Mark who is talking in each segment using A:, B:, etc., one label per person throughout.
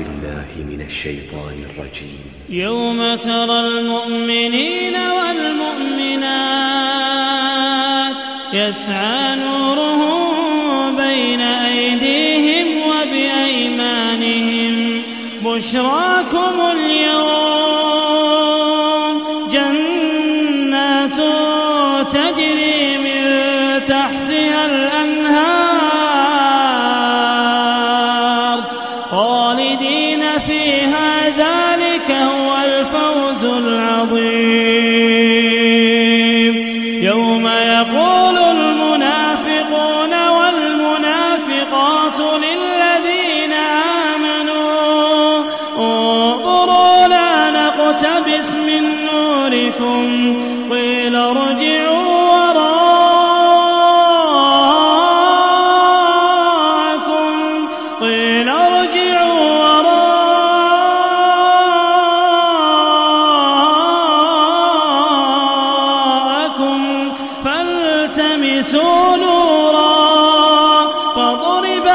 A: بالله من الشيطان الرجيم.
B: يوم ترى المؤمنين والمؤمنات يسعى نورهم بين أيديهم وبأيمانهم. بشراكم اليوم جنات تجري من تحتها الأنهار فيها ذلك هو الفوز العظيم. يوم يقول المنافقون والمنافقات للذين آمنوا انظروا لا نقتبس من نوركم. قيل ارجعوا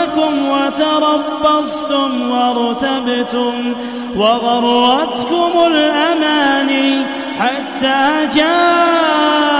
B: أنفسكم وتربصتم وارتبتم وغرتكم الأماني حتى جاء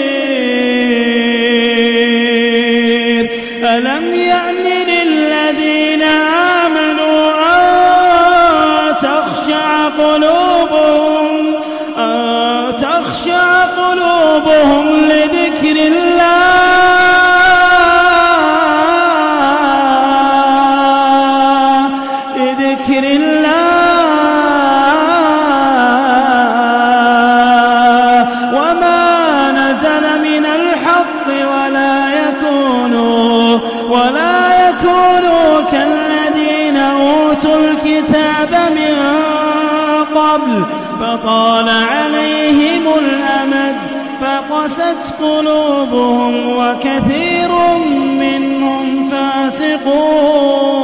B: تخشع قلوبهم لذكر الله. لذكر الله. وما نزل من الحق ولا يكونوا ولا يكونوا كالذين أوتوا الكتاب من قبل فطال عليهم فقست قلوبهم وكثير منهم فاسقون.